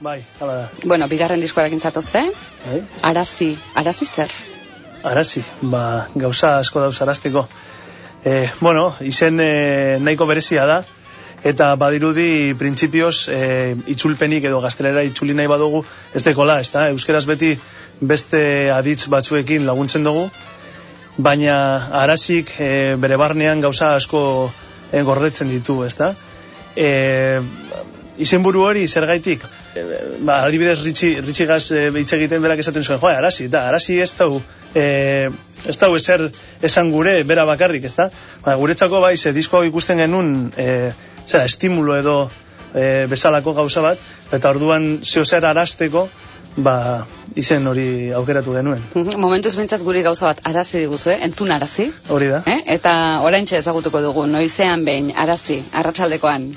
Bai, hala da. Bueno, bigarren diskoarekin zatozte, Bai. arazi, arazi zer? Arazi, ba, gauza asko dauz arazteko. E, bueno, izen e, nahiko berezia da, eta badirudi printzipioz e, itzulpenik edo gaztelera itzuli nahi badugu ez dekola, ez da? Euskeraz beti beste aditz batzuekin laguntzen dugu, baina arazik e, bere barnean gauza asko e, gordetzen ditu, ez da? E, izenburu hori zergaitik, e, ba, adibidez ritxi, ritxi gaz e, hitz egiten berak esaten zuen, joa, arazi, da, arazi ez dau, e, ez dau ezer esan gure, bera bakarrik, ez da? Ba, guretzako bai, ze disko hau ikusten genuen, e, zera, estimulo edo e, bezalako gauza bat, eta orduan zeo zer arazteko, ba, izen hori aukeratu genuen. Mhm, Momentuz bintzat guri gauza bat arazi diguzu, eh? entzun arazi. Hori da. Eh? Eta oraintxe ezagutuko dugu, noizean behin, arazi, arratsaldekoan.